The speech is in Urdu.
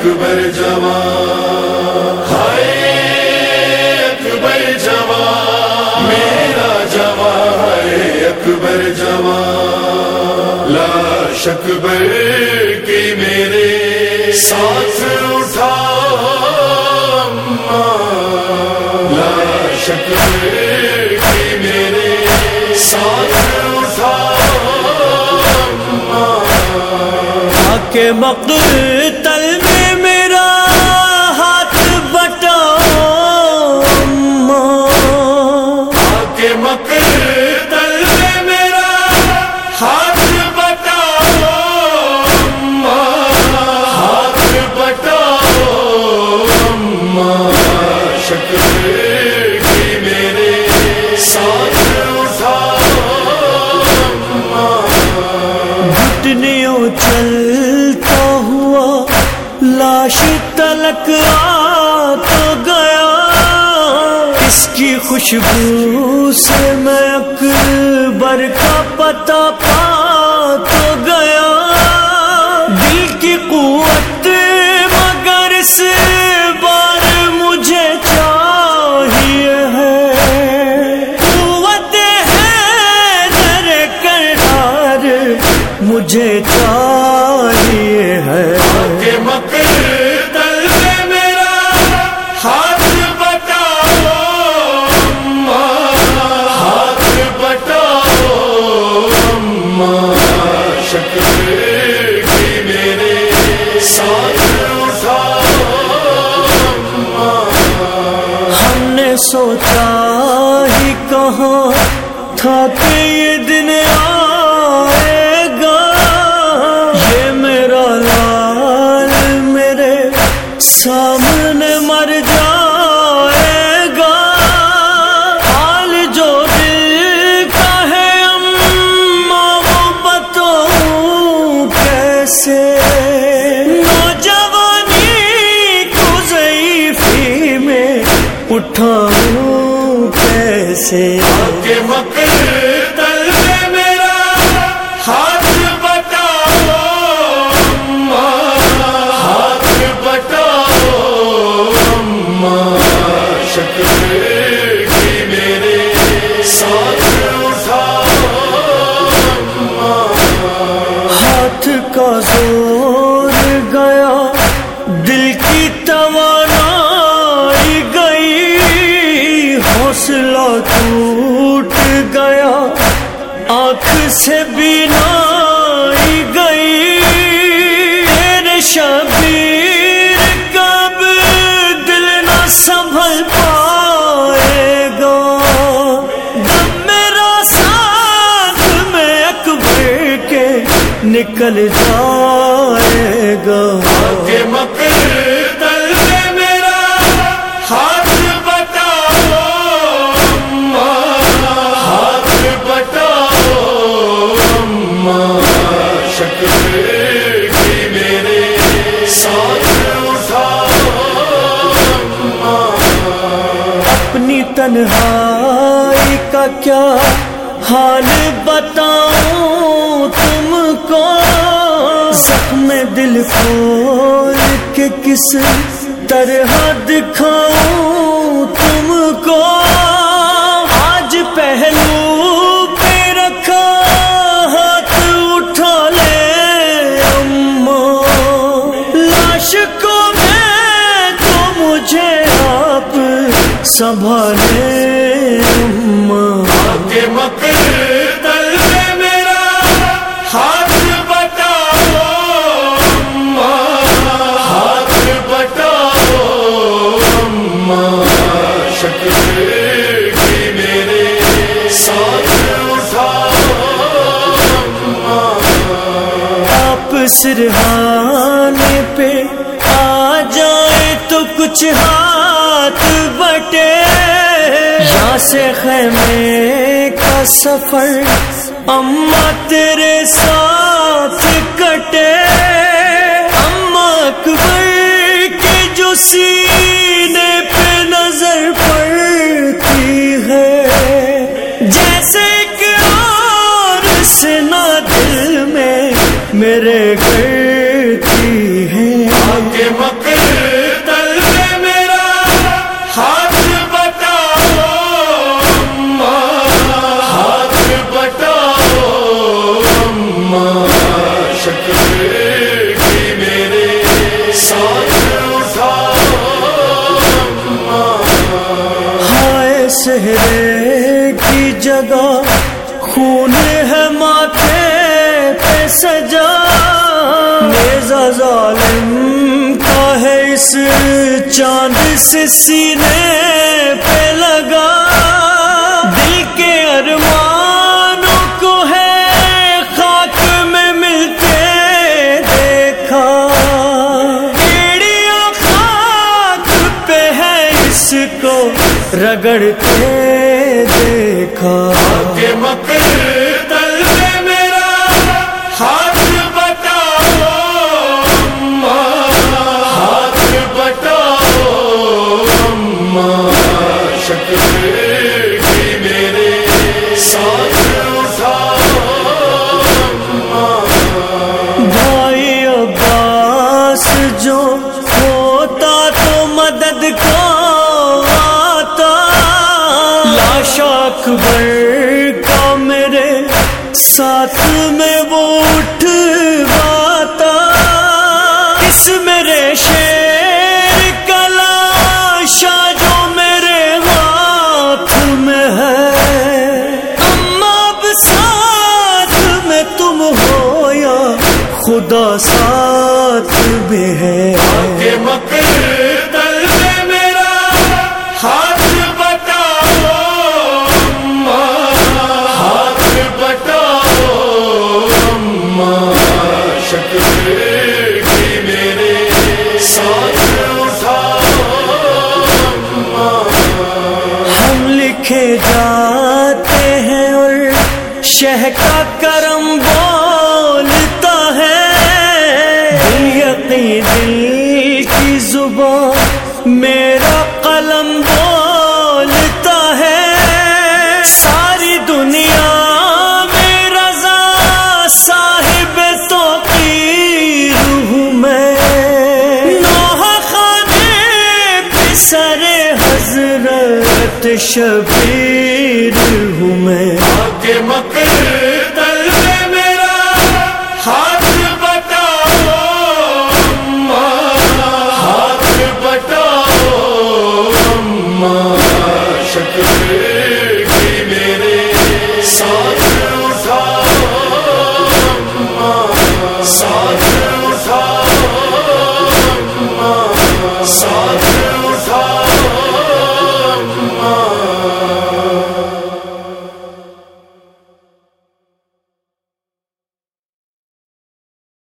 اکبر جوان، ہائے اکبر جوان، میرا جوان ہے اکبر جوان۔ لاش اکبر کی میرے ساتھ اٹھا لاش اکبر کی میرے ساتھ اٹھا کے مقتل گھٹنیوں چلتا ہوا لاش تلک آ تو گیا۔ اس کی خوشبو سے میں اکبر کا پتا پا مجھے چاہیے ہے کے مقتل میرا ہاتھ بٹا ہاتھ بٹا شکر کی میرے ساتھ ہم نے سوچا ہی کہاں تھا کہ کیسے نکل جائے گا۔ میرا ہاتھ بٹا ہاتھ کی میرے ساتھ اپنی تنہائی کا کیا حال تم کو زخم دل کھول کے کس طرح دکھاؤں تم کو؟ آج پہلو پہ رکھا ہاتھ اٹھا لے اماں لاش کو میں تو مجھے آپ سنبھالے اماں کی میرے ساتھ اٹھا آپ سرحانے پہ آ جائے تو کچھ ہاتھ بٹے۔ یہاں سے خیمے کا سفر اما تیرے ساتھ کٹے۔ اما اکبر کے جو سینے میرے کرتی ہے۔ سہرے کی جگہ خون ہے ماتھے۔ سجا نیزا ظالم کا ہے اس چاند سے سینے پہ لگا۔ دل کے ارمانوں کو ہے خاک میں ملتے دیکھا۔ بیڑیاں خاک پہ ہے اس کو رگڑتے دیکھا۔ ساتھ میں وہ اٹھواتا، اس میرے شیر کا لاشا جو میرے ہاتھ میں ہے۔ اب ساتھ میں تم ہو یا خدا، ساتھ میں ہے۔ شکر کی میرے ساتھ ہم لکھے جاتے ہیں اور شہ کا کرم بولتا ہے۔ یقین دل کی زبان شبیر